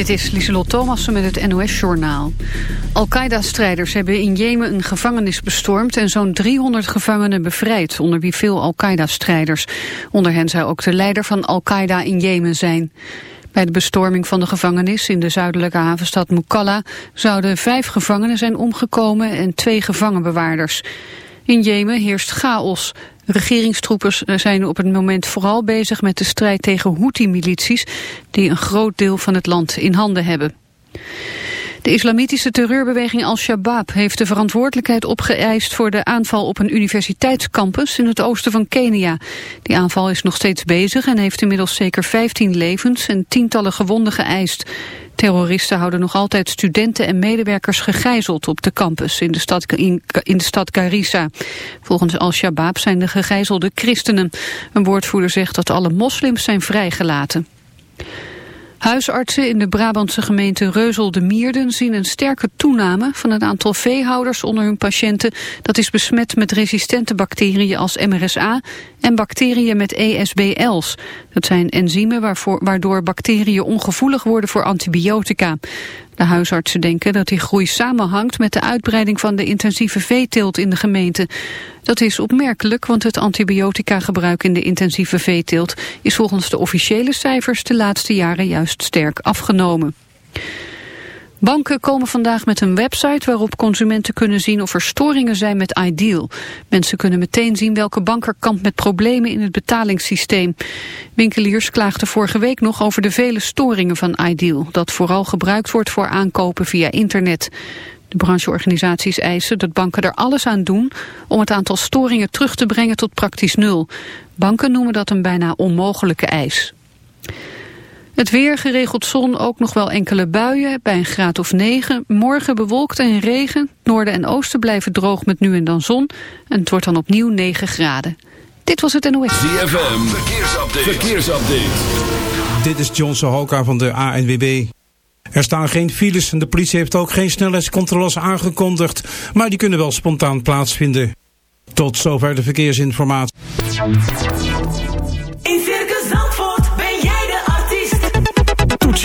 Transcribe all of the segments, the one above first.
Dit is Lieselot Thomassen met het NOS-journaal. Al-Qaeda-strijders hebben in Jemen een gevangenis bestormd... en zo'n 300 gevangenen bevrijd, onder wie veel Al-Qaeda-strijders. Onder hen zou ook de leider van Al-Qaeda in Jemen zijn. Bij de bestorming van de gevangenis in de zuidelijke havenstad Mukalla... zouden vijf gevangenen zijn omgekomen en twee gevangenbewaarders. In Jemen heerst chaos. Regeringstroepers zijn op het moment vooral bezig met de strijd tegen Houthi-milities... die een groot deel van het land in handen hebben. De islamitische terreurbeweging Al-Shabaab heeft de verantwoordelijkheid opgeëist voor de aanval op een universiteitscampus in het oosten van Kenia. Die aanval is nog steeds bezig en heeft inmiddels zeker 15 levens en tientallen gewonden geëist. Terroristen houden nog altijd studenten en medewerkers gegijzeld op de campus in de stad, in, de stad Garissa. Volgens Al-Shabaab zijn de gegijzelde christenen. Een woordvoerder zegt dat alle moslims zijn vrijgelaten. Huisartsen in de Brabantse gemeente Reuzel de Mierden zien een sterke toename van het aantal veehouders onder hun patiënten dat is besmet met resistente bacteriën als MRSA en bacteriën met ESBL's. Dat zijn enzymen waardoor bacteriën ongevoelig worden voor antibiotica. De huisartsen denken dat die groei samenhangt met de uitbreiding van de intensieve veeteelt in de gemeente. Dat is opmerkelijk, want het antibiotica-gebruik in de intensieve veeteelt is volgens de officiële cijfers de laatste jaren juist sterk afgenomen. Banken komen vandaag met een website waarop consumenten kunnen zien of er storingen zijn met Ideal. Mensen kunnen meteen zien welke bank er kampt met problemen in het betalingssysteem. Winkeliers klaagden vorige week nog over de vele storingen van Ideal, dat vooral gebruikt wordt voor aankopen via internet. De brancheorganisaties eisen dat banken er alles aan doen om het aantal storingen terug te brengen tot praktisch nul. Banken noemen dat een bijna onmogelijke eis. Het weer, geregeld zon, ook nog wel enkele buien bij een graad of 9. Morgen bewolkt en regen. Noorden en oosten blijven droog met nu en dan zon. En het wordt dan opnieuw 9 graden. Dit was het NOS. ZFM, verkeersupdate. verkeersupdate. Dit is John Sohoka van de ANWB. Er staan geen files en de politie heeft ook geen snelheidscontroles aangekondigd. Maar die kunnen wel spontaan plaatsvinden. Tot zover de verkeersinformatie.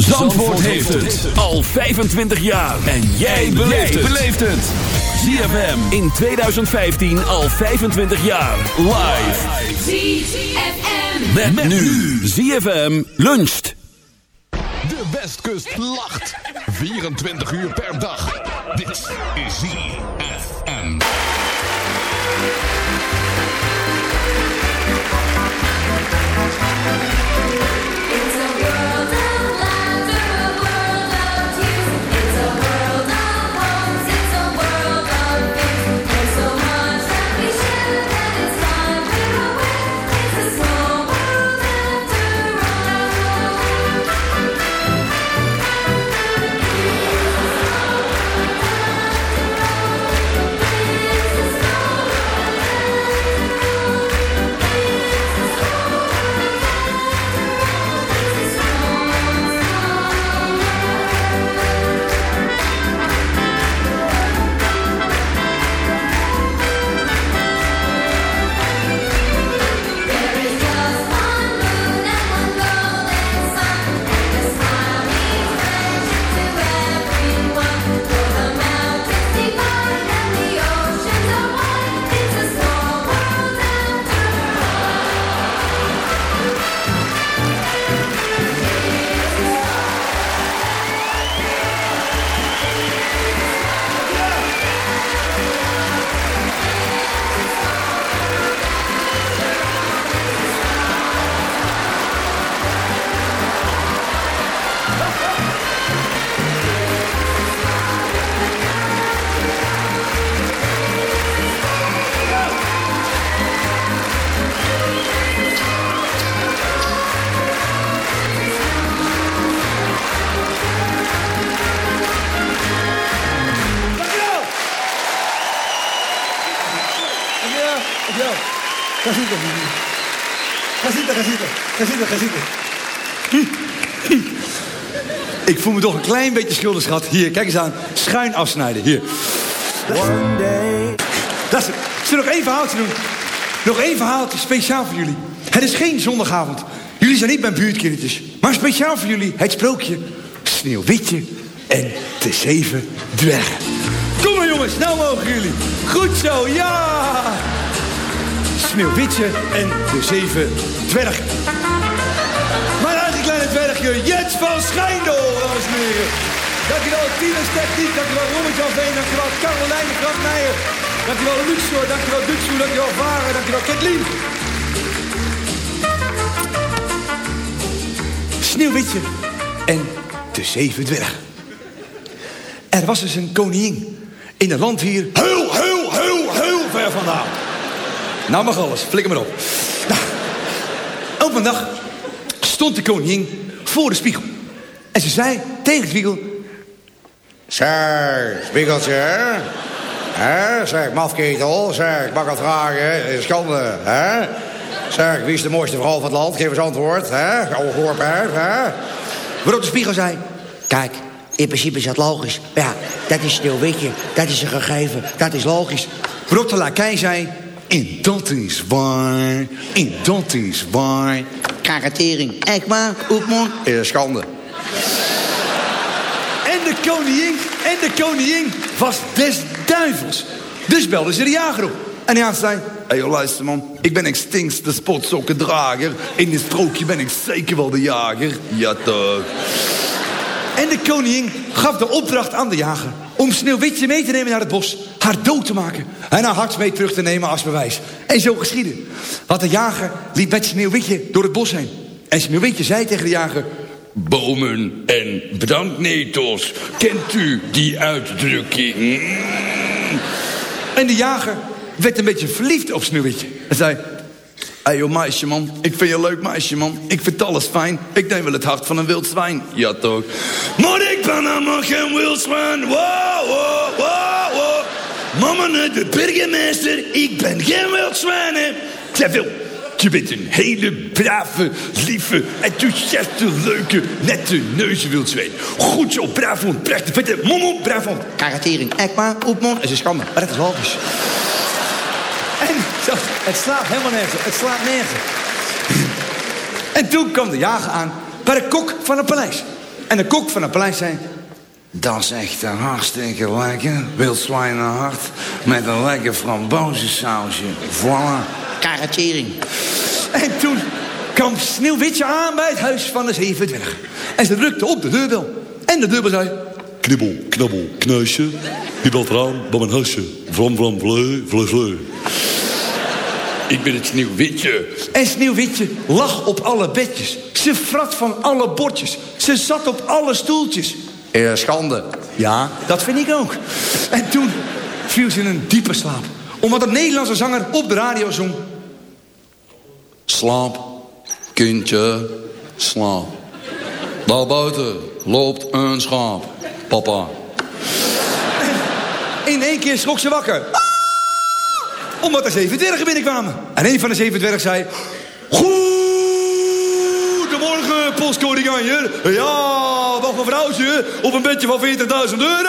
Zandvoort heeft het al 25 jaar. En jij beleeft het. ZFM in 2015 al 25 jaar. Live. ZFM. Met, met nu. ZFM luncht. De Westkust lacht. 24 uur per dag. Dit is ZFM. Ga zitten. Ik voel me toch een klein beetje schuldig, schat. Hier, kijk eens aan. Schuin afsnijden. Hier. One day. Dat is het. Nog één verhaaltje doen? Nog één verhaaltje, speciaal voor jullie. Het is geen zondagavond. Jullie zijn niet mijn buurtkindertjes. Maar speciaal voor jullie het sprookje Sneeuwwitje en de zeven dwergen. Kom maar jongens, nou mogen jullie. Goed zo, ja! Sneeuwwitje en de zeven dwergen. Dwergje, Jets van Schijndel, dames en heren. Dankjewel Tinus Techniek, dankjewel Robert Jan Veen, dankjewel Caroline Frank Meijer. Dankjewel Luxor, dankjewel Duxo, dankjewel Varen, dankjewel Kathleen. Sneeuwwitje en de zeven dwergen. Er was dus een koningin in een land hier heel, heel, heel, heel ver vandaan. Nou mag alles, flikker maar op. Nou, op een dag stond de koningin voor de spiegel. En ze zei tegen de spiegel... Zeg, spiegeltje, hè? Zeg, mafketel, zeg, mag vragen, schande, hè? Zeg, wie is de mooiste vrouw van het land? Geef eens antwoord, hè? Oude gorpijp, hè? Waarop de spiegel zei... Kijk, in principe is dat logisch. Maar ja, dat is sneeuwwitje, dat is een gegeven, dat is logisch. Waarop de lakij zei... En dat is waar, en dat is waar. Karatering, Oekman, is een schande. En de koningin, en de koningin was des duivels. Dus belde ze de jager op. En jager zei... Hé, hey, luister man, ik ben extinct de sportsokkendrager. In dit sprookje ben ik zeker wel de jager. Ja toch. En de koningin gaf de opdracht aan de jager... om Sneeuwwitje mee te nemen naar het bos, haar dood te maken... en haar hart mee terug te nemen als bewijs. En zo geschiedde. Want de jager liep met Sneeuwwitje door het bos heen. En Sneeuwwitje zei tegen de jager... Bomen en brandnetels. Kent u die uitdrukking? En de jager werd een beetje verliefd op Sneeuwwitje. En zei... Hé joh meisje man, ik vind je een leuk meisje man. Ik vind alles fijn. Ik neem wel het hart van een wild zwijn. Ja toch. Ik ben helemaal geen zwijn. Wow, wow, wow, wow. Mama net de burgemeester. Ik ben geen hè. Claville, je bent een hele brave, lieve, enthousiaste, leuke, nette neuzenwildzwijn. Goed zo, braaf hond, prachtig, vette, momo, braaf hond. Karatering, echt maar, Oekman, is een schande. Maar dat is logisch. En zo, het slaat helemaal nergens. Het slaat nergens. En toen kwam de jager aan bij de kok van het paleis. En de kok van het paleis zei... Dat is echt een hartstikke lekker. Wildzwijnenhart met een lekker frambozensausje. Voilà. Karatering. En toen kwam Sneeuwwitje aan bij het huis van de zeven dwergen. En ze drukte op de deurbel. En de deurbel zei... Knibbel, knabbel, knuisje. Wie belt eraan? Bij mijn huisje. Vlam, vlam, vleu, vleu, vleu. Ik ben het Sneeuwwitje. En Sneeuwwitje lag op alle bedjes. Ze frat van alle bordjes. Ze zat op alle stoeltjes. Een schande. Ja, dat vind ik ook. En toen viel ze in een diepe slaap. Omdat een Nederlandse zanger op de radio zong... Slaap, kindje, slaap. Daar buiten loopt een schaap. Papa. In één keer schrok ze wakker. Omdat er zeven dwergen binnenkwamen. En een van de zeven dwergen zei... Goedemorgen, postkoninganje. Ja, wacht een vrouwtje op een bedje van 40.000 euro.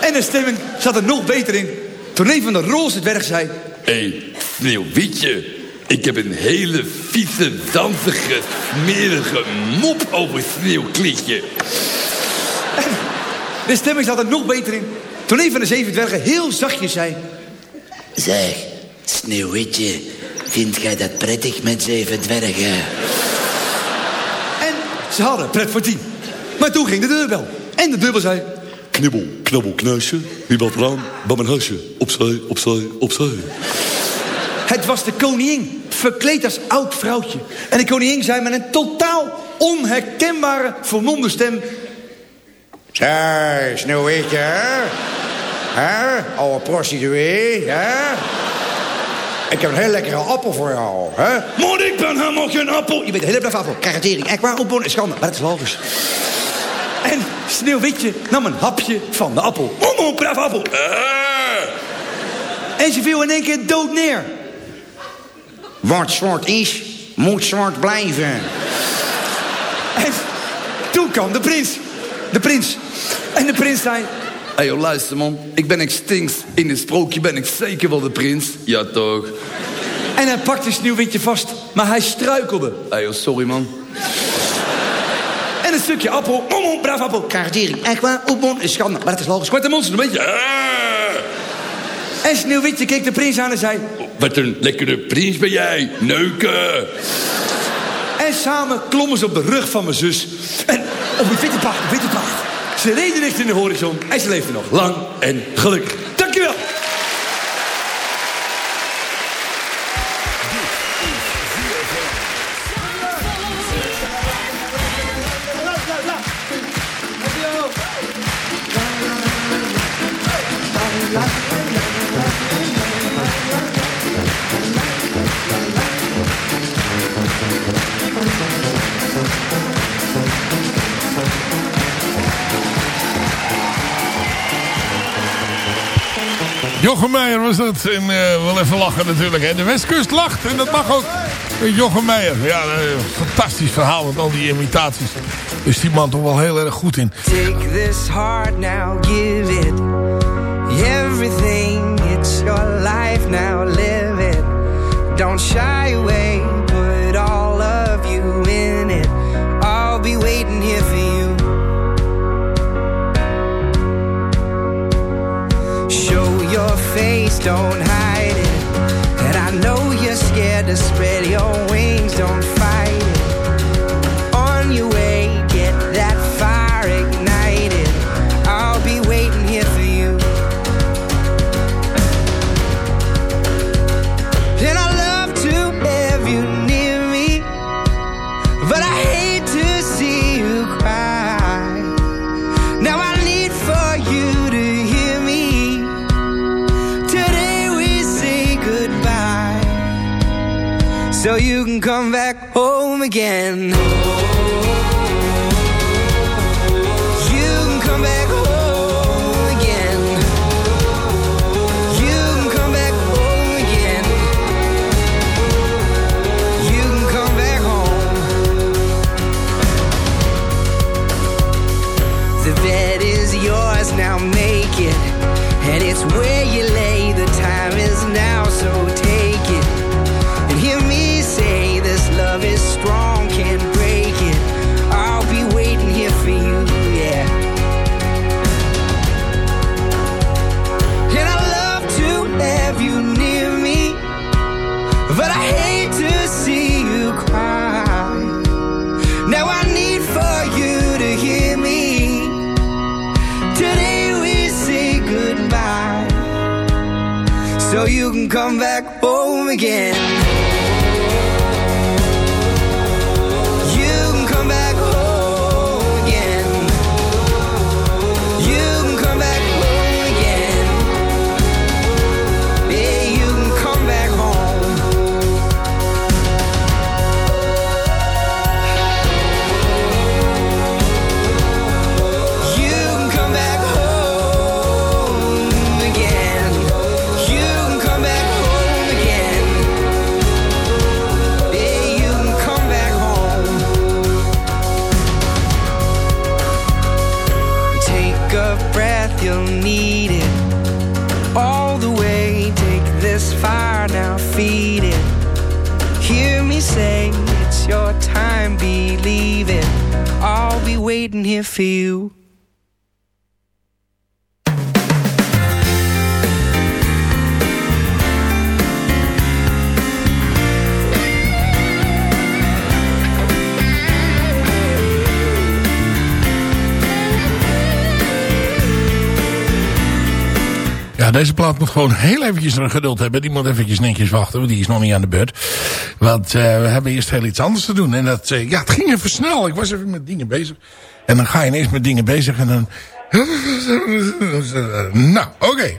En de stemming zat er nog beter in. Toen een van de roze dwergen zei... Hé, hey, Sneeuwwitje. Ik heb een hele vieze, danzige, smerige mop over Sneeuwklitje. De stemming zat er nog beter in. Toen een van de zeven dwergen heel zachtjes zei... Zeg, Sneeuwwitje, vind jij dat prettig met zeven dwergen? En ze hadden pret voor tien. Maar toen ging de deurbel. En de deurbel zei... Knibbel, knabbel, knuisje. Wie belt eraan? Bij mijn huisje. Opzij, opzij, opzij. Het was de koningin, verkleed als oud vrouwtje. En de koningin zei met een totaal onherkenbare, vermomde stem... Zeg, Sneeuwwitje, hè? Hè? Oude prostituee, hè? Ik heb een heel lekkere appel voor jou, hè? Maar ik ben helemaal geen appel. Je bent een hele brave appel. Karatering, echt waar, opbonen is schande. Maar dat is logisch. En Sneeuwwitje nam een hapje van de appel. Om, om, brave appel. En ze viel in één keer dood neer. Wat zwart is, moet zwart blijven. En toen kwam de prins. De prins. En de prins zei... Hé joh, luister man. Ik ben extinct. In het sprookje ben ik zeker wel de prins. Ja toch. En hij pakte Sneeuwwitje vast, maar hij struikelde. Hé joh, sorry man. En een stukje appel. Mom, mom, braaf appel. Kaartering, echt waar, opmond is schande. Maar het is logisch. Kwart de monster een beetje. Ah. En Sneeuwwitje keek de prins aan en zei... Wat een lekkere prins ben jij. Neuken. En samen klommen ze op de rug van mijn zus. En op een witte paard. Ze reden richting de horizon en ze leefden nog lang en gelukkig. Jochem Meijer was dat. En eh, wel even lachen natuurlijk. Hè. De Westkust lacht. En dat mag ook. Eh, Jochem Meijer. Ja, eh, fantastisch verhaal met al die imitaties. Is die man toch wel heel erg goed in. Take this heart now, give it everything. It's your life now, live it. Don't shy away, face, don't hide it. And I know you're scared to spread your wings, don't fight come back home again. Take a breath, you'll need it. All the way, take this fire now, feed it. Hear me say it's your time, believe it. I'll be waiting here for you. Deze plaat moet gewoon heel eventjes een geduld hebben. Die moet eventjes netjes wachten, want die is nog niet aan de beurt. Want uh, we hebben eerst heel iets anders te doen. En dat, uh, ja, het ging even snel. Ik was even met dingen bezig. En dan ga je ineens met dingen bezig en dan... nou, oké.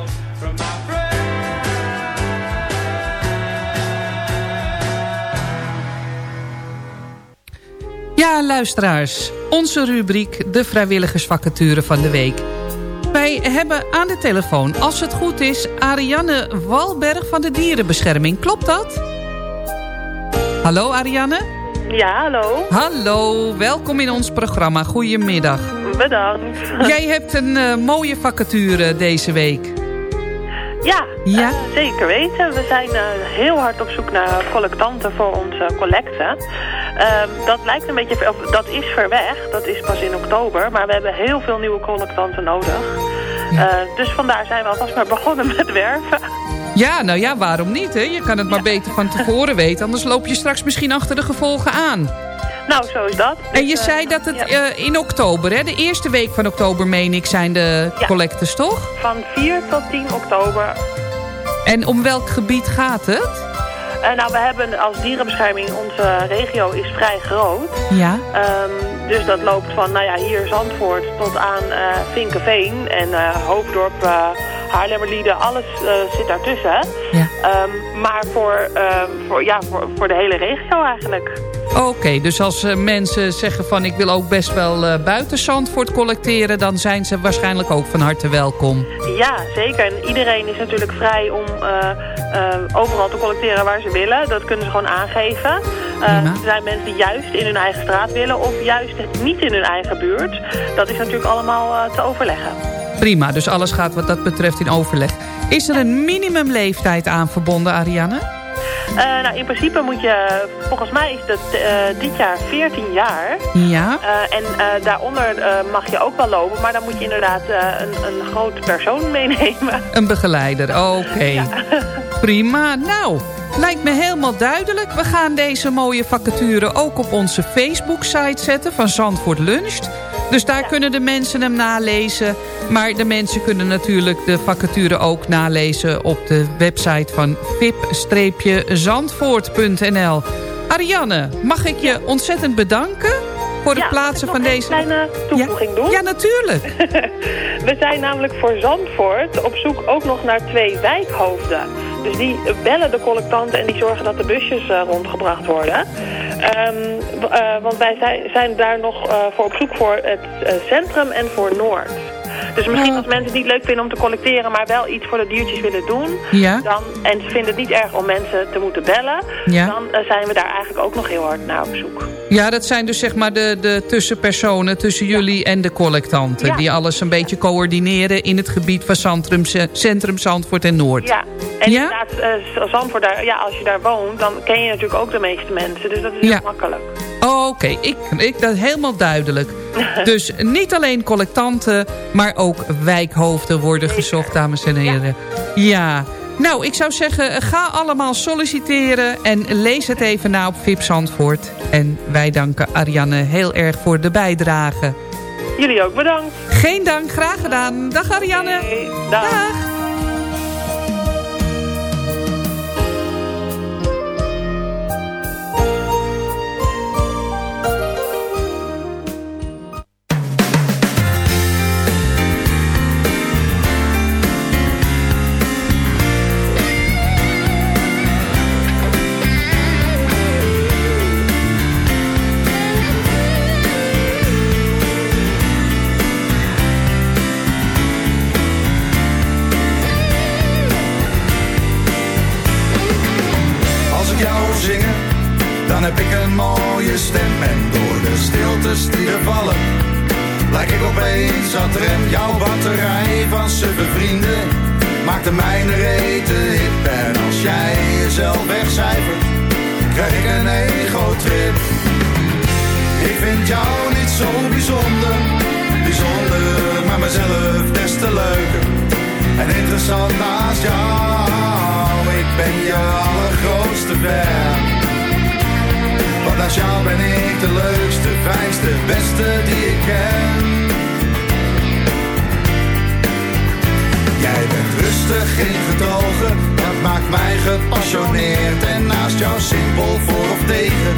Ja, luisteraars. Onze rubriek De Vrijwilligersvacature van de Week. Wij hebben aan de telefoon, als het goed is... Ariane Walberg van de Dierenbescherming. Klopt dat? Hallo Ariane? Ja, hallo. Hallo, welkom in ons programma. Goedemiddag. Bedankt. Jij hebt een eh, mooie vacature deze week. Ja, Ja? eh, zeker weten. We zijn eh, heel hard op zoek naar collectanten voor onze collecten. Ehm, dat lijkt een beetje, of dat is ver weg. Dat is pas in oktober. Maar we hebben heel veel nieuwe collectanten nodig. Eh, dus vandaar zijn we alvast maar begonnen met werven. Ja, nou ja, waarom niet? Hè? Je kan het maar beter van tevoren weten. Anders loop je straks misschien achter de gevolgen aan. Nou, zo is dat. En je Dus, eh, zei dat het eh, in oktober, hè? De eerste week van oktober, meen ik, zijn de Ja. collectes, toch? Van 4 tot 10 oktober. En om welk gebied gaat het? Eh, nou, we hebben als dierenbescherming, onze regio is vrij groot. Ja. Ehm, dus dat loopt van, nou ja, hier Zandvoort tot aan eh Vinkenveen en eh, Hoofddorp, eh Haarlemmerlieden, alles eh, zit daartussen. Ja. Ehm, maar voor, ehm, voor, ja, voor, voor de hele regio eigenlijk. Oké, dus als eh, mensen zeggen van ik wil ook best wel eh, buiten Zandvoort collecteren... dan zijn ze waarschijnlijk ook van harte welkom. Ja, zeker. En iedereen is natuurlijk vrij om eh, overal te collecteren waar ze willen. Dat kunnen ze gewoon aangeven. Er zijn mensen die juist in hun eigen straat willen of juist niet in hun eigen buurt. Dat is natuurlijk allemaal te overleggen. Prima, dus alles gaat wat dat betreft in overleg. Is er een minimumleeftijd aan verbonden, Ariane? Eh, nou, in principe moet je, volgens mij is dat eh, dit jaar 14 jaar. Ja. Eh, en daaronder mag je ook wel lopen, maar dan moet je inderdaad een, een groot persoon meenemen. Een begeleider, oké. Prima, nou, lijkt me helemaal duidelijk. We gaan deze mooie vacature ook op onze Facebook-site zetten van Zandvoort Luncht. Dus daar kunnen de mensen hem nalezen. Maar de mensen kunnen natuurlijk de vacature ook nalezen op de website van vip-zandvoort.nl. Ariane, mag ik je ontzettend bedanken voor het plaatsen van deze... kleine toevoeging doen? Ja, natuurlijk. We zijn namelijk voor Zandvoort op zoek ook nog naar twee wijkhoofden. Dus die bellen de collectanten en die zorgen dat de busjes eh, rondgebracht worden. Ehm, eh, want wij zijn, daar nog eh, voor op zoek voor het centrum en voor Noord. Dus misschien als mensen het niet leuk vinden om te collecteren, maar wel iets voor de diertjes willen doen. Ja. Dan, en ze vinden het niet erg om mensen te moeten bellen. Ja. Dan eh, zijn we daar eigenlijk ook nog heel hard naar op zoek. Ja, dat zijn dus zeg maar de, de tussenpersonen tussen jullie en de collectanten. Ja. Die alles een beetje coördineren in het gebied van Centrum, Centrum Zandvoort en Noord. Ja, en inderdaad, eh, Zandvoort, daar, ja, als je daar woont, dan ken je natuurlijk ook de meeste mensen. Dus dat is heel makkelijk. Oké, ik, ik, dat is helemaal duidelijk. dus niet alleen collectanten, maar ook wijkhoofden worden gezocht, dames en heren. Ja. Nou, ik zou zeggen, ga allemaal solliciteren en lees het even na op VIP Zandvoort. En wij danken Ariane heel erg voor de bijdrage. Jullie ook bedankt. Geen dank, graag gedaan. Dag Ariane. dag. Zingen, dan heb ik een mooie stem. En door de stiltes die er vallen, lijk ik opeens het rem. Jouw batterij van suffe vrienden maakt de mijne rete hip. En als jij jezelf wegcijfert, krijg ik een ego-trip. Ik vind jou niet zo bijzonder, bijzonder, maar mezelf des te leuker. En interessant naast jou. Ben je allergrootste fan. Want als jou ben ik de leukste, fijnste, beste die ik ken. Jij bent rustig, geen getogen, dat maakt mij gepassioneerd. En naast jou simpel voor of tegen,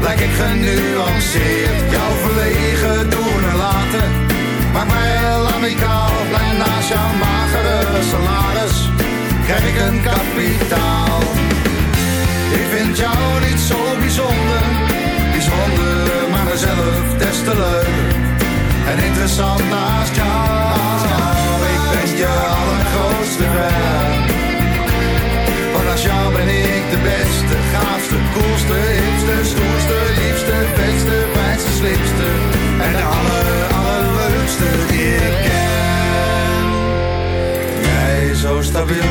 lijk ik genuanceerd. Jouw verlegen doen en laten, maakt mij heel amicaal. En naast jouw magere salaris, krijg ik een kapitaal. Ik vind jou niet zo bijzonder, bijzonder, maar mezelf des te leuker. En interessant naast jou, ik ben je allergrootste fan. Want als jou ben ik de beste, gaafste, koelste, hipste, stoerste, liefste, beste, fijnste, slimste. En de aller, allerleukste die ik ken. Jij zo stabiel,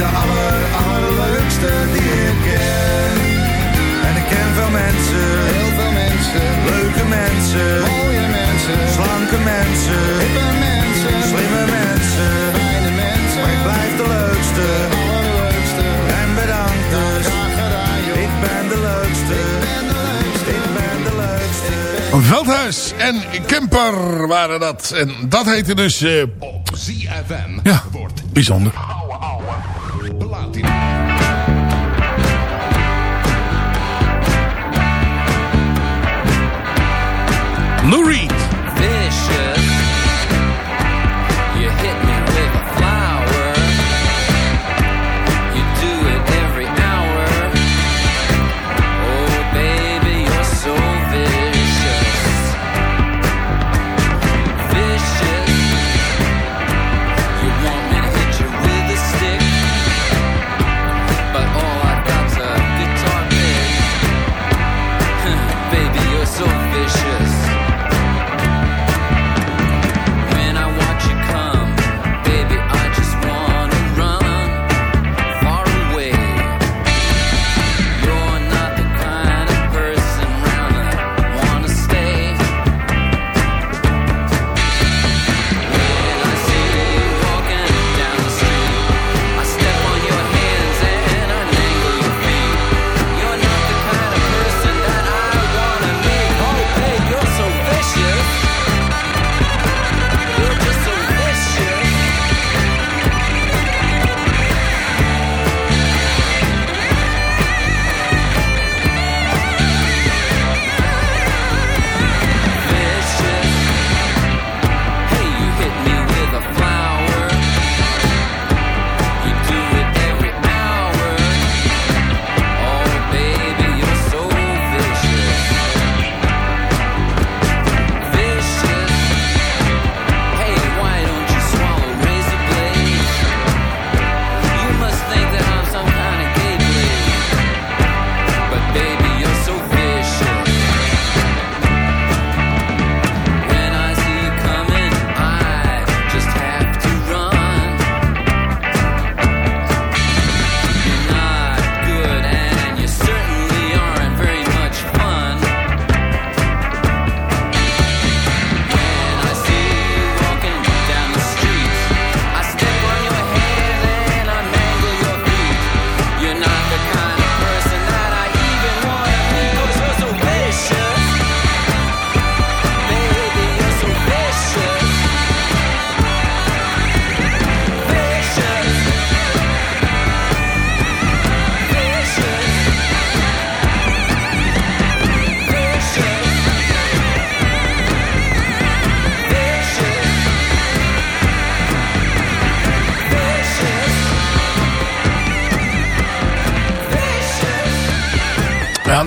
De aller, allerleukste die ik ken. En ik ken veel mensen, heel veel mensen, leuke mensen, mooie mensen, slanke mensen, hippe mensen, slimme mensen, fijne mensen. Maar ik blijf de leukste, allerleukste. En bedankt dus, ik ben de leukste, ik ben de leukste. Veldhuis en Kemper waren dat. En dat heette dus... eh, ZFM ja, bijzonder. Lou Reed.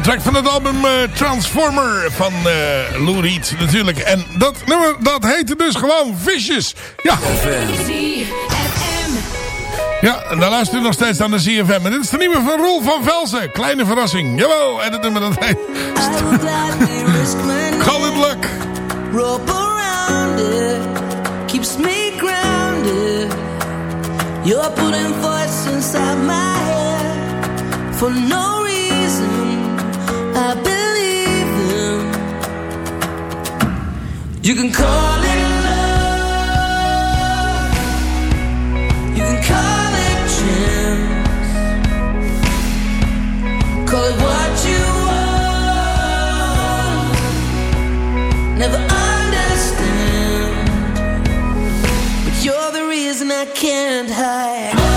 Track van het album eh, Transformer van eh Lou Reed natuurlijk. En dat nummer, dat heette dus gewoon Vicious. Ja. Ja, en dan luistert u nog steeds aan de CFM. En dit is de nieuwe van Roel van Velzen. Kleine verrassing. Jawel, en het nummer dat heet... Call it luck. around it keeps me grounded. You're putting voice inside my head for no reason. You can call it love. You can call it chance. Call it what you want. Never understand. But you're the reason I can't hide.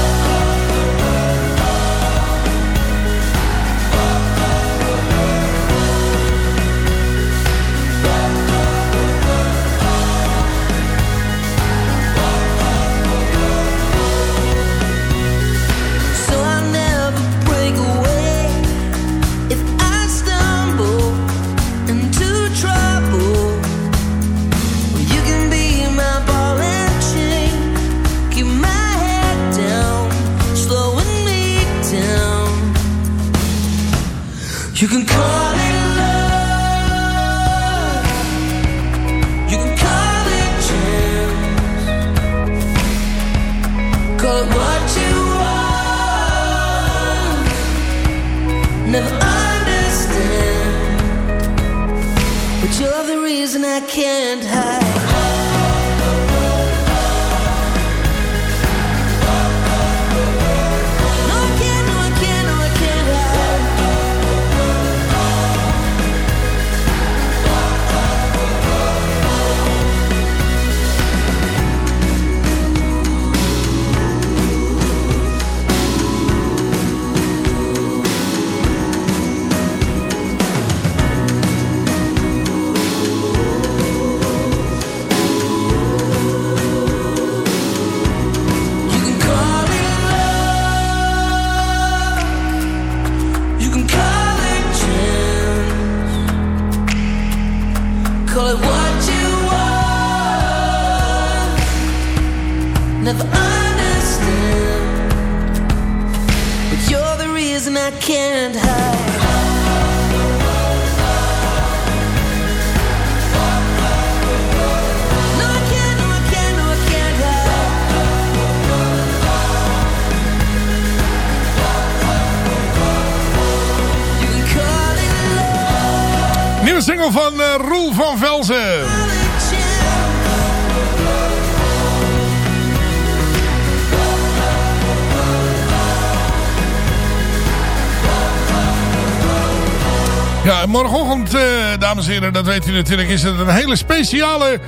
Ja, en morgenochtend, eh, dames en heren, dat weet u natuurlijk, is het een hele speciale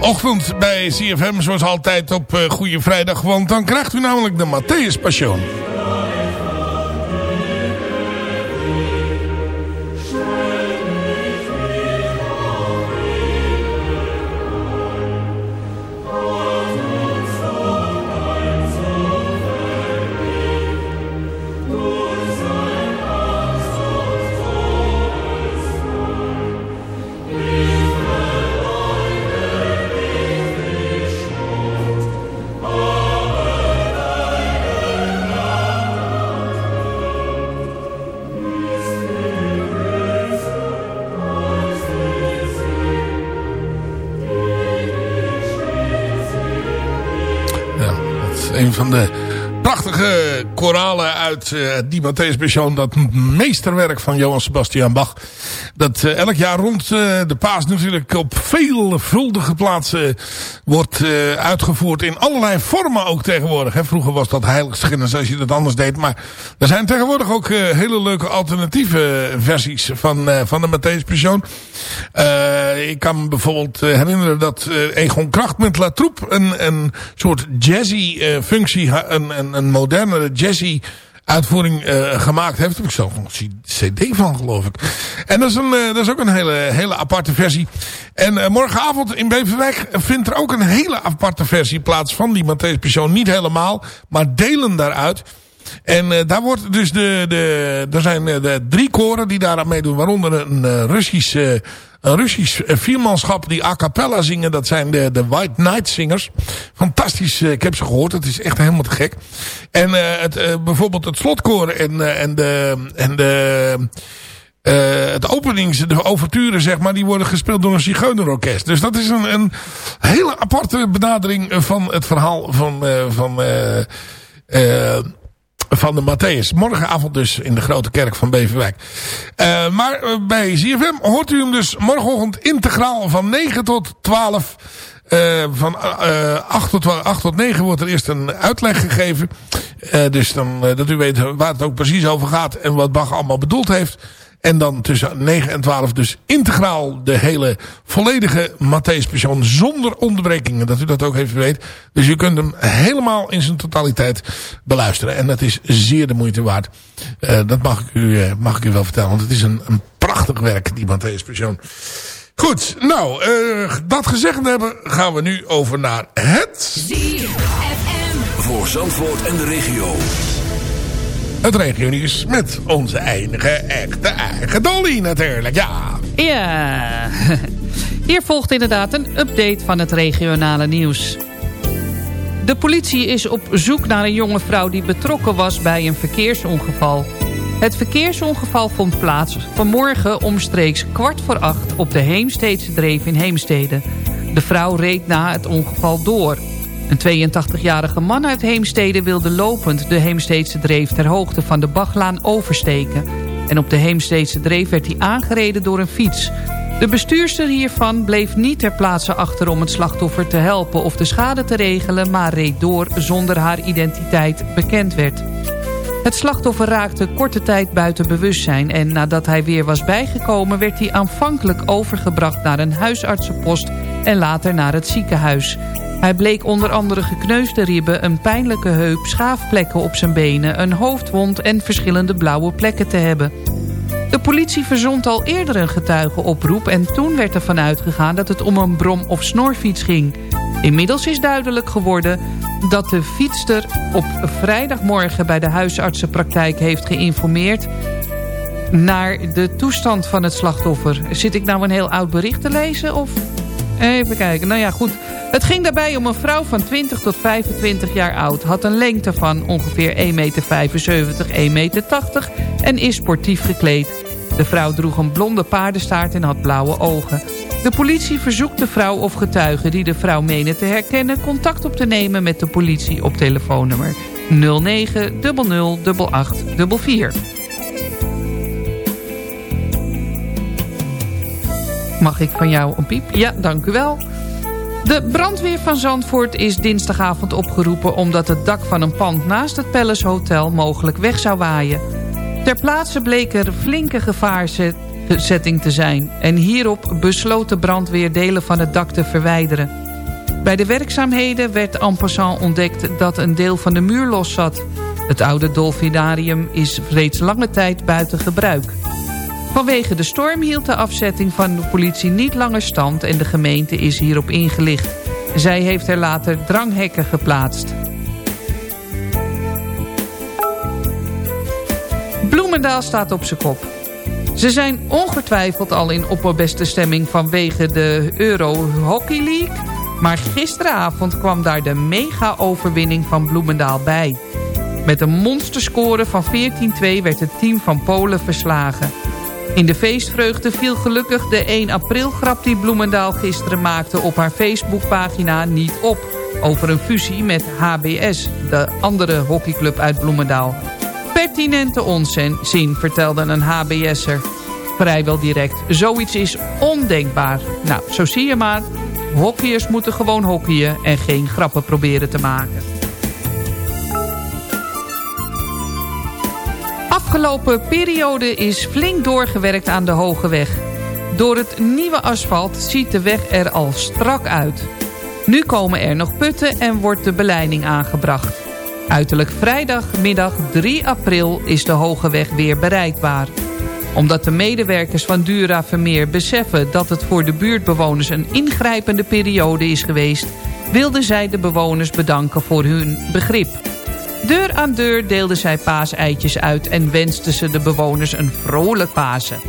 ochtend bij CFM, zoals altijd op eh, Goede Vrijdag. Want dan krijgt u namelijk de Matthäus Passion. Een van de prachtige koralen uit uh, die Matthäus. Dat meesterwerk van Johann Sebastian Bach. Dat uh, elk jaar rond uh, de paas natuurlijk op veelvuldige plaatsen wordt uitgevoerd. In allerlei vormen ook tegenwoordig. Hè. Vroeger was dat heiligschennis als je dat anders deed. Maar er zijn tegenwoordig ook hele leuke alternatieve versies van, van de Matthäus Passion. ik kan me bijvoorbeeld herinneren dat Egon Kracht met La Troupe een, een soort jazzy functie, een, een, een modernere jazzy uitvoering uh, gemaakt heeft. Daar heb ik zelf nog een cd van, geloof ik. En dat is, een, uh, dat is ook een hele, hele aparte versie. En uh, morgenavond in Beverwijk vindt er ook een hele aparte versie plaats van die Matthäus Passion. Niet helemaal, maar delen daaruit. En eh, daar wordt dus de, de, er zijn eh, de drie koren die daaraan meedoen. Waaronder een eh, Russisch, eh, een Russisch viermanschap die a cappella zingen. Dat zijn de, de White Night Singers. Fantastisch, ik heb ze gehoord. Het is echt helemaal te gek. En het, bijvoorbeeld het slotkoor en, en de... En de eh, het openings, de overturen zeg maar, die worden gespeeld door een zigeunerorkest. Dus dat is een, een hele aparte benadering van het verhaal van, eh, van, eh, van de Matthäus. Morgenavond dus in de grote kerk van Beverwijk. Eh, maar eh, bij ZFM hoort u hem dus morgenochtend integraal van 9 tot 12. Eh, van eh 8, tot, 12 8 tot 9 wordt er eerst een uitleg gegeven. Dus dan, dat u weet waar het ook precies over gaat en wat Bach allemaal bedoeld heeft. En dan tussen 9 en 12 dus integraal de hele volledige Matthäus Passion zonder onderbrekingen. Dat u dat ook even weet. Dus u kunt hem helemaal in zijn totaliteit beluisteren. En dat is zeer de moeite waard. Eh, dat mag ik, u, eh, mag ik u wel vertellen. Want het is een, een prachtig werk, die Matthäus Passion. Goed, nou, eh, dat gezegd hebben, gaan we nu over naar het... Voor Zandvoort en de regio. Het regionieuws met onze enige, echte, eigen Dolly natuurlijk, ja. Ja, hier volgt inderdaad een update van het regionale nieuws. De politie is op zoek naar een jonge vrouw die betrokken was bij een verkeersongeval. Het verkeersongeval vond plaats vanmorgen omstreeks kwart voor acht op de Heemsteedse Dreef in Heemstede. De vrouw reed na het ongeval door. Een 82-jarige man uit Heemstede wilde lopend de Heemsteedse Dreef ter hoogte van de Bachlaan oversteken. En op de Heemsteedse Dreef werd hij aangereden door een fiets. De bestuurster hiervan bleef niet ter plaatse achter om het slachtoffer te helpen of de schade te regelen, maar reed door zonder haar identiteit bekend werd. Het slachtoffer raakte korte tijd buiten bewustzijn... en nadat hij weer was bijgekomen... werd hij aanvankelijk overgebracht naar een huisartsenpost... en later naar het ziekenhuis. Hij bleek onder andere gekneusde ribben, een pijnlijke heup... schaafplekken op zijn benen, een hoofdwond... en verschillende blauwe plekken te hebben. De politie verzond al eerder een getuigenoproep... en toen werd ervan uitgegaan dat het om een brom- of snorfiets ging... Inmiddels is duidelijk geworden dat de fietster op vrijdagmorgen bij de huisartsenpraktijk heeft geïnformeerd naar de toestand van het slachtoffer. Zit ik nou een heel oud bericht te lezen? Of... Even kijken. Nou ja, goed. Het ging daarbij om een vrouw van 20 tot 25 jaar oud. Had een lengte van ongeveer 1,75 meter, 1,80 meter en is sportief gekleed. De vrouw droeg een blonde paardenstaart en had blauwe ogen. De politie verzoekt de vrouw of getuigen die de vrouw menen te herkennen... contact op te nemen met de politie op telefoonnummer 09 00 8844. Mag ik van jou een piep? Ja, dank u wel. De brandweer van Zandvoort is dinsdagavond opgeroepen... omdat het dak van een pand naast het Palace Hotel mogelijk weg zou waaien. Ter plaatse bleek er flinke gevaarzetting te zijn... en hierop besloot de brandweer delen van het dak te verwijderen. Bij de werkzaamheden werd en passant ontdekt dat een deel van de muur los zat. Het oude dolfinarium is reeds lange tijd buiten gebruik. Vanwege de storm hield de afzetting van de politie niet langer stand... en de gemeente is hierop ingelicht. Zij heeft er later dranghekken geplaatst. Bloemendaal staat op zijn kop. Ze zijn ongetwijfeld al in opperbeste stemming vanwege de Euro Hockey League... maar gisteravond kwam daar de mega-overwinning van Bloemendaal bij. Met een monsterscore van 14-2 werd het team van Polen verslagen. In de feestvreugde viel gelukkig de 1 april grap die Bloemendaal gisteren maakte op haar Facebookpagina niet op. Over een fusie met HBS, de andere hockeyclub uit Bloemendaal. Pertinente onzin, vertelde een HBS'er. Vrijwel direct. Zoiets is ondenkbaar. Nou, zo zie je maar. Hockeyers moeten gewoon hockeyen en geen grappen proberen te maken. Afgelopen periode is flink doorgewerkt aan de Hoge Weg. Door het nieuwe asfalt ziet de weg er al strak uit. Nu komen er nog putten en wordt de beleiding aangebracht. Uiterlijk vrijdagmiddag 3 april is de Hoge Weg weer bereikbaar. Omdat de medewerkers van Dura Vermeer beseffen dat het voor de buurtbewoners een ingrijpende periode is geweest... wilden zij de bewoners bedanken voor hun begrip. Deur aan deur deelde zij paaseitjes uit... en wenste ze de bewoners een vrolijk Pasen.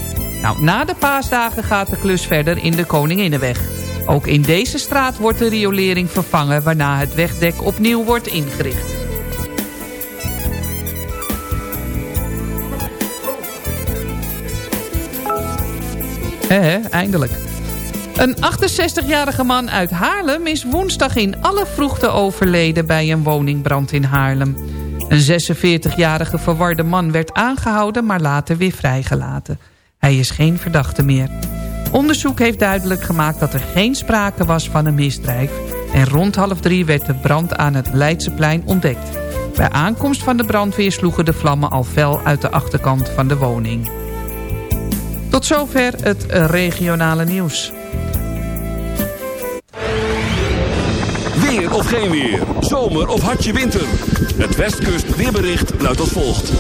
Nou, na de paasdagen gaat de klus verder in de Koninginnenweg. Ook in deze straat wordt de riolering vervangen... waarna het wegdek opnieuw wordt ingericht. Hé, eindelijk. Een 68-jarige man uit Haarlem is woensdag in alle vroegte overleden bij een woningbrand in Haarlem. Een 46-jarige verwarde man werd aangehouden, maar later weer vrijgelaten. Hij is geen verdachte meer. Onderzoek heeft duidelijk gemaakt dat er geen sprake was van een misdrijf... en rond half drie werd de brand aan het Leidseplein ontdekt. Bij aankomst van de brandweer sloegen de vlammen al fel uit de achterkant van de woning. Tot zover het regionale nieuws. Weer of geen weer. Zomer of hartje winter. Het Westkust weerbericht luidt als volgt.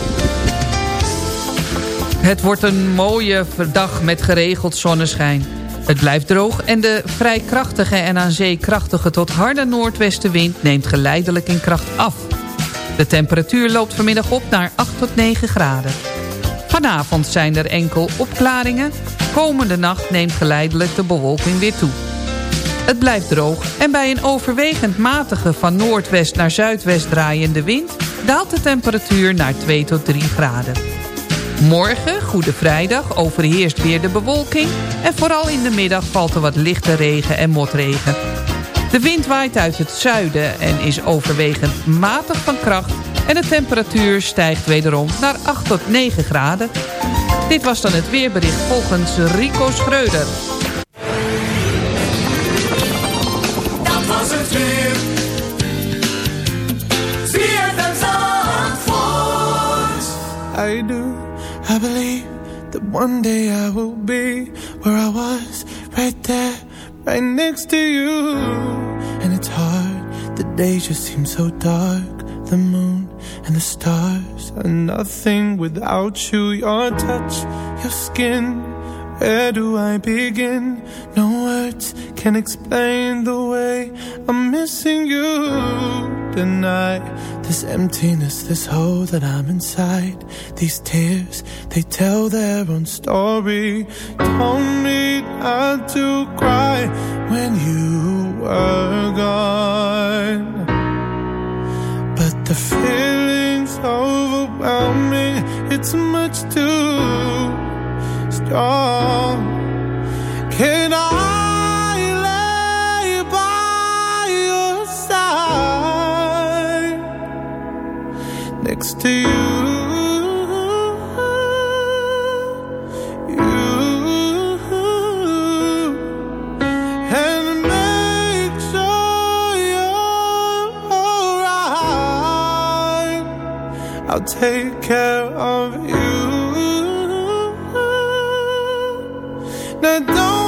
Het wordt een mooie dag met geregeld zonneschijn. Het blijft droog en de vrij krachtige en aan zee krachtige tot harde noordwestenwind neemt geleidelijk in kracht af. De temperatuur loopt vanmiddag op naar 8 tot 9 graden. Vanavond zijn er enkel opklaringen. Komende nacht neemt geleidelijk de bewolking weer toe. Het blijft droog en bij een overwegend matige van noordwest naar zuidwest draaiende wind... daalt de temperatuur naar 2 tot 3 graden. Morgen, Goede Vrijdag, overheerst weer de bewolking... en vooral in de middag valt er wat lichte regen en motregen. De wind waait uit het zuiden en is overwegend matig van kracht... en de temperatuur stijgt wederom naar 8 tot 9 graden. Dit was dan het weerbericht volgens Rico Schreuder. Dat was het weer. Zie het Zandvoort. I do. I believe that one day I will be where I was, right there, right next to you. And it's hard, the days just seem so dark. The moon and the stars are nothing without you. Your touch, your skin. Where do I begin? No words can explain the way I'm missing you tonight. This emptiness, this hole that I'm inside. These tears, they tell their own story. Told me not to cry when you were gone. The feeling's overwhelming. It's much too strong. Can I lay by your side next to? You I'll take care of you. Now don't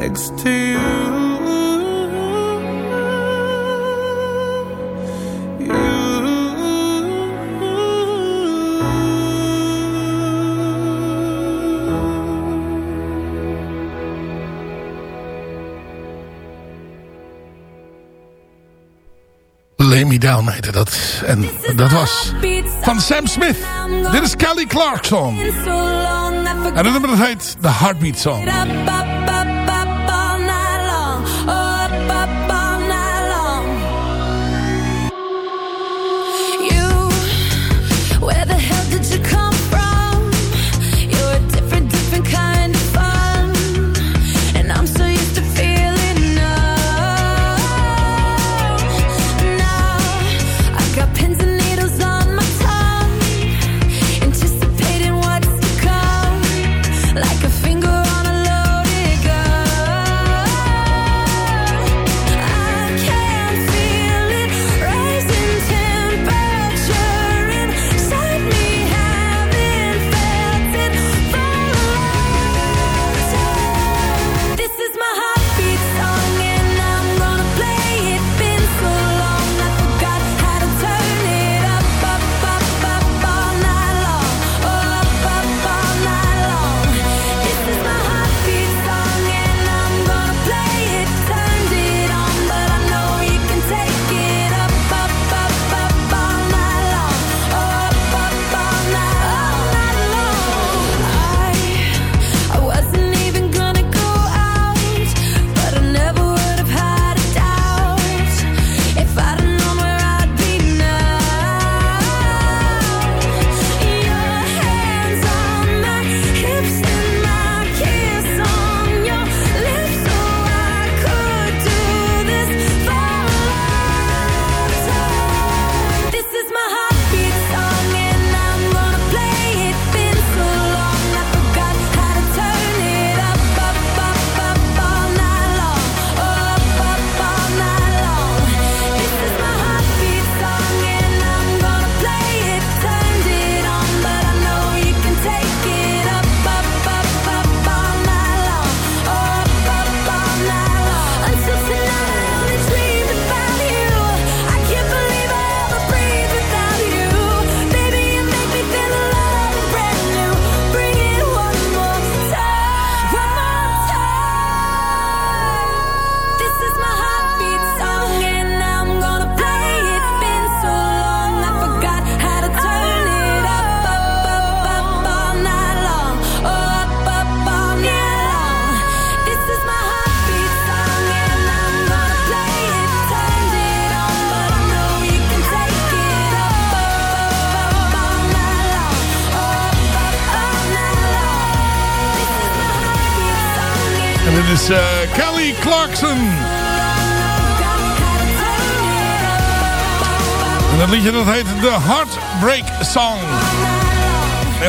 next to you Down heette dat. En dat was van Sam Smith. Dit is Kelly Clarkson. En het nummer dat The Heartbeat Song.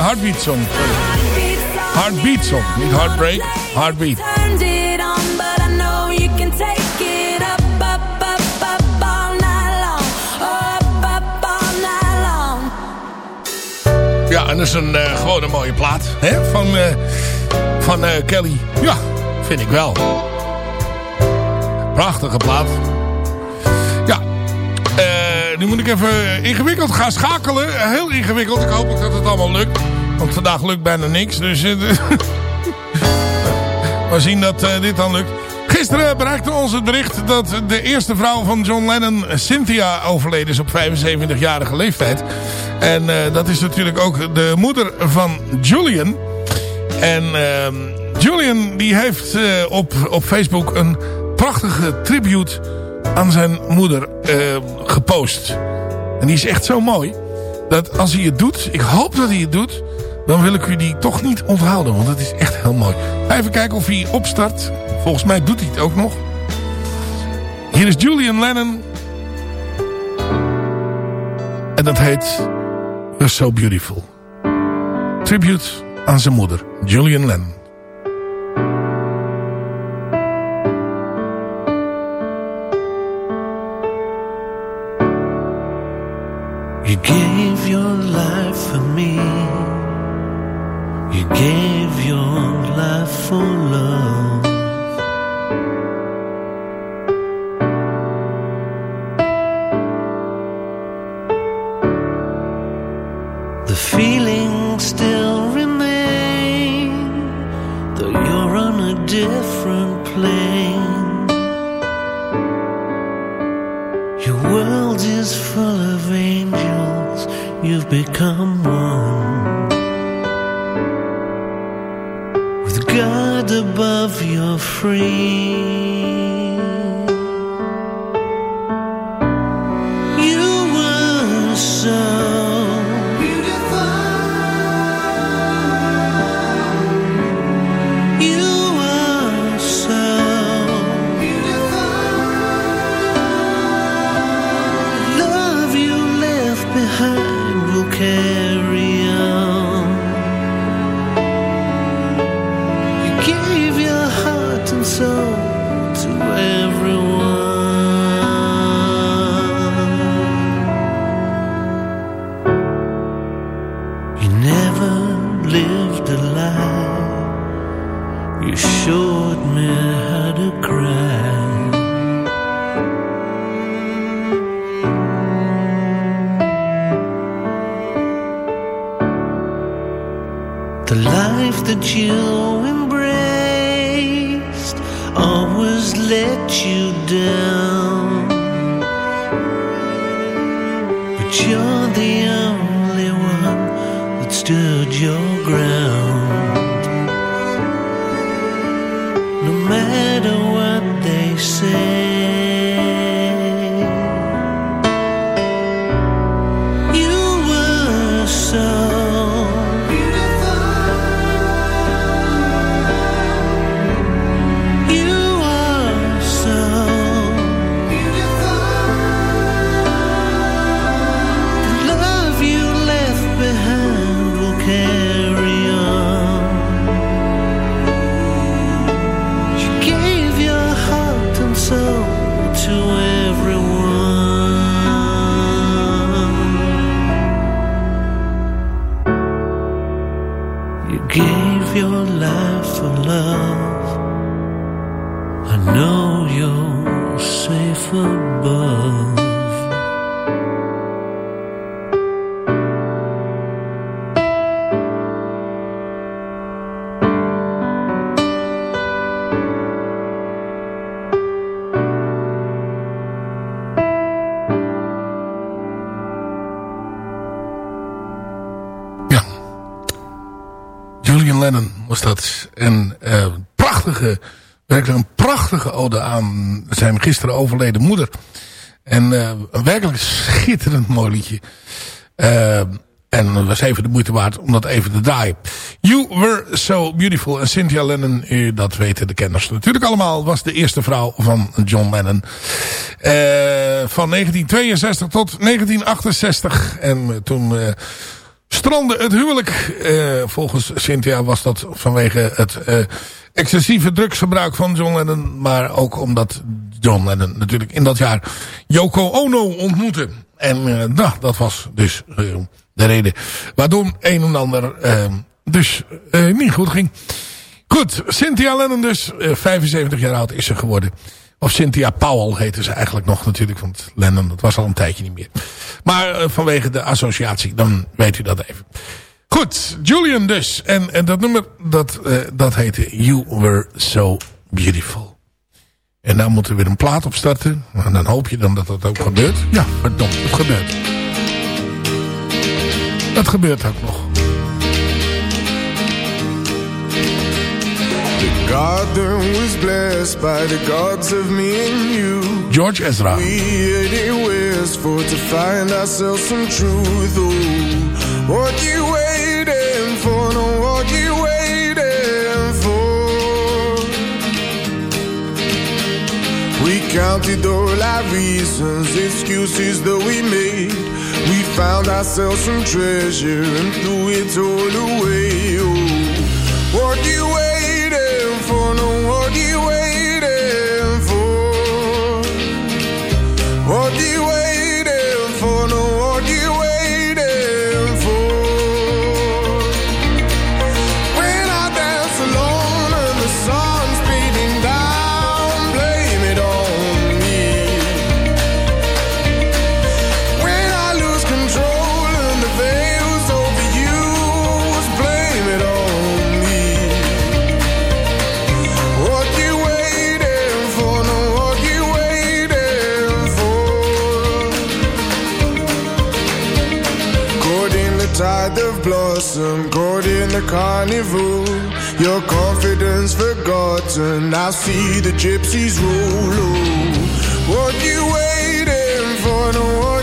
Heartbeat Song. Heartbeat Song, niet Heartbreak, Heartbeat. Ja, en dat is een, eh, uh, gewoon een mooie plaat hè? van, eh, van eh, Kelly. Ja, vind ik wel. Prachtige plaat. Ja, nu moet ik even ingewikkeld gaan schakelen. Heel ingewikkeld. Ik hoop dat het allemaal lukt. Want vandaag lukt bijna niks. Dus eh, we zien dat eh, dit dan lukt. Gisteren bereikte ons het bericht dat de eerste vrouw van John Lennon, Cynthia, overleden is op 75-jarige leeftijd. En eh, dat is natuurlijk ook de moeder van Julian. En ehm, Julian die heeft op, op Facebook een prachtige tribute aan zijn moeder gepost. En die is echt zo mooi. Dat als hij het doet, ik hoop dat hij het doet dan wil ik u die toch niet onthouden. Want het is echt heel mooi. Even kijken of hij opstart. Volgens mij doet hij het ook nog. Hier is Julian Lennon. En dat heet You're So Beautiful. Tribute aan zijn moeder, Julian Lennon. Gisteren overleden moeder. En eh, een werkelijk schitterend mooi liedje. Eh, en het was even de moeite waard om dat even te draaien. You Were So Beautiful. En Cynthia Lennon, dat weten de kenners natuurlijk allemaal, was de eerste vrouw van John Lennon. Eh, van 1962 tot 1968. En toen... strandde het huwelijk. Volgens Cynthia was dat vanwege het excessieve drugsgebruik van John Lennon. Maar ook omdat John Lennon natuurlijk in dat jaar Yoko Ono ontmoette. En eh, nou, dat was dus eh, de reden waardoor een en ander eh, dus niet goed ging. Goed, Cynthia Lennon dus, eh, 75 jaar oud is ze geworden. Of Cynthia Powell heette ze eigenlijk nog natuurlijk. Want Lennon, dat was al een tijdje niet meer. Maar vanwege de associatie, dan weet u dat even. Goed, Julian dus. En, en dat nummer, dat, eh, dat heette You Were So Beautiful. En daar moeten we weer een plaat op starten. En dan hoop je dan dat dat ook gebeurt. Ja, verdomd, het gebeurt. Dat gebeurt ook nog. The garden was blessed by the gods of me and you. George Ezra. We for to find ourselves some truth. Oh, what you waiting for? No, what you waiting for? We counted all our reasons, excuses that we made. We found ourselves some treasure and threw it all away. Oh, the carnival Your confidence forgotten I see the gypsies roll oh. What you waiting for? No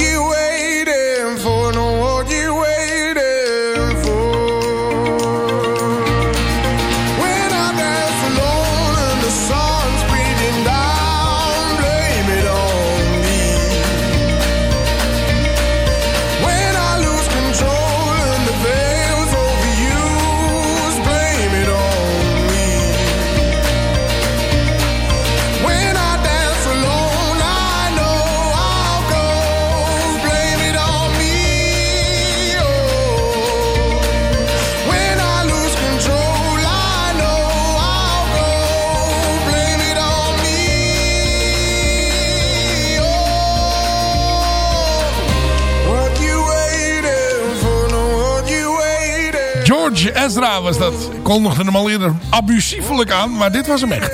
you Ik was dat. Kondigde hem al eerder abusiefelijk aan, maar dit was hem echt.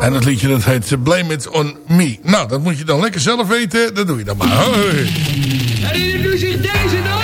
En het liedje dat heet eh, Blame It On Me. Nou, dat moet je dan lekker zelf weten. Dat doe je dan maar. Hoi. En deze?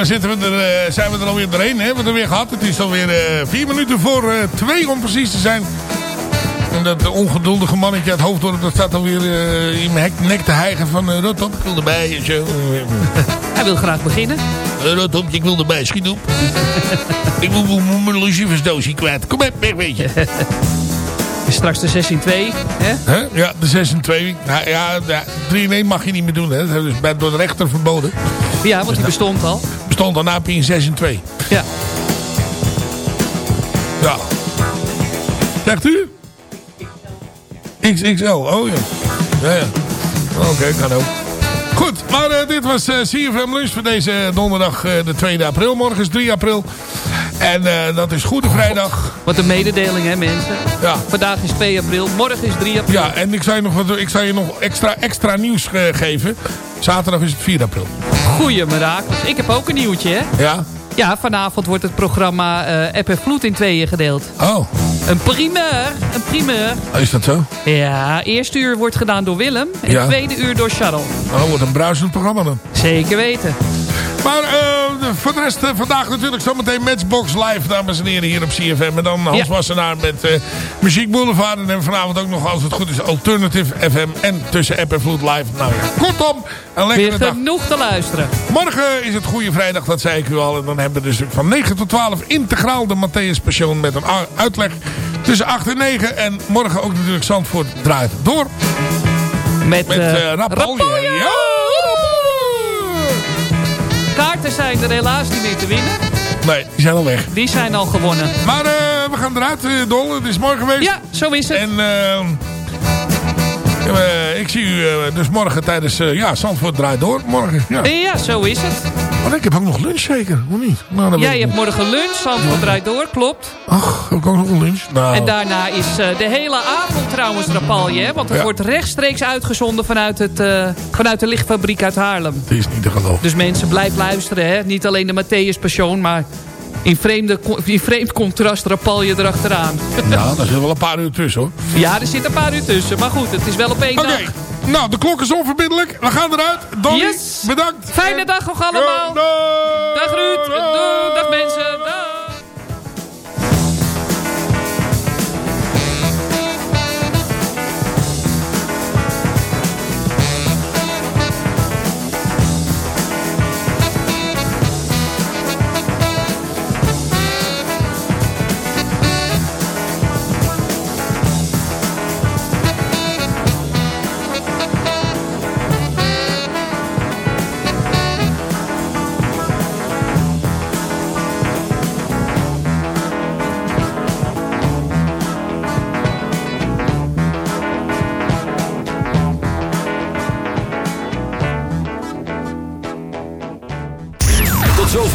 dan zitten we er, eh, zijn we er alweer doorheen. Hè? We hebben het weer gehad. Het is alweer uh, vier minuten voor uh, twee om precies te zijn. En dat ongeduldige mannetje uit Hoofddorp... dat staat alweer in mijn nek te hijgen van... Rotop, ik wil erbij. En zo. Hij wil graag beginnen. Rotop, ik wil erbij. Schiet op. ik moet, mijn lucifersdoosje kwijt. Kom op, weg weet je. straks de 6-2. Hè? Ja, de 6-2. Nou, ja, 3-1 mag je niet meer doen. Hè? Dat is door de rechter verboden. Ja, want die bestond al. Bestond daarna in 6 en 2. Ja. Ja. Zegt u? XXL, oh ja. Ja, ja. Oké, kan ook. Goed, maar eh, dit was eh CFM Lunch voor deze donderdag eh, de 2 april. Morgen is 3 april. En eh, dat is Goede Vrijdag. Wat een mededeling, hè, mensen? Ja. Vandaag is 2 april, morgen is 3 april. Ja, en ik zou je nog, wat, ik zou je nog extra, extra nieuws eh, geven. Zaterdag is het 4 april. Goeie mirakels. Ik heb ook een nieuwtje, hè? Ja? Ja, vanavond wordt het programma eh App en Vloed in tweeën gedeeld. Oh. Een primeur, een primeur. Is dat zo? Ja, eerste uur wordt gedaan door Willem en Ja. tweede uur door Charles. Oh, wat een bruisend programma dan. Zeker weten. Maar eh, voor de rest eh, vandaag natuurlijk zometeen Matchbox Live, dames en heren, hier op CFM. En dan Hans Ja. Wassenaar met eh Muziek Boulevard. En vanavond ook nog, als het goed is, Alternative FM. En tussen App en Vloed Live. Nou ja, kortom, een lekkere Weer dag. genoeg te luisteren. Morgen is het Goede Vrijdag, dat zei ik u al. En dan hebben we dus van 9 tot 12 integraal de Matthäus Passion met een uitleg tussen 8 en 9. En morgen ook natuurlijk Zandvoort draait door. Met, Met eh, Rapalje. Rapalje! Ja! Kaarten zijn er helaas niet meer te winnen. Nee, die zijn al weg. Die zijn al gewonnen. Maar eh, we gaan eruit, eh, Dol. Het is mooi geweest. Ja, zo is het. En eh, eh, ik zie u dus morgen tijdens... eh, ja, Zandvoort draait door. Morgen, ja. Ja, zo is het. Maar ik heb ook nog lunch zeker, of niet? Nou, Jij hebt morgen lunch, Zandvoort draait door, klopt. Ach, heb ik ook nog een lunch? Nou, En daarna is eh, de hele avond trouwens Rapalje. Hè? Want het Ja. wordt rechtstreeks uitgezonden vanuit, het, eh, vanuit de lichtfabriek uit Haarlem. het is niet te geloven. Dus mensen, blijf luisteren. Hè? Niet alleen de Matthäus Passion, maar in, vreemde, in vreemd contrast Rapalje erachteraan. Nou, daar zit wel een paar uur tussen hoor. ja, er zit een paar uur tussen. Maar goed, het is wel op één dag. Nou de klok is onverbiddelijk. We gaan eruit. Dolly, Yes. bedankt. Fijne dag nog allemaal. Dag Ruud. Dag mensen.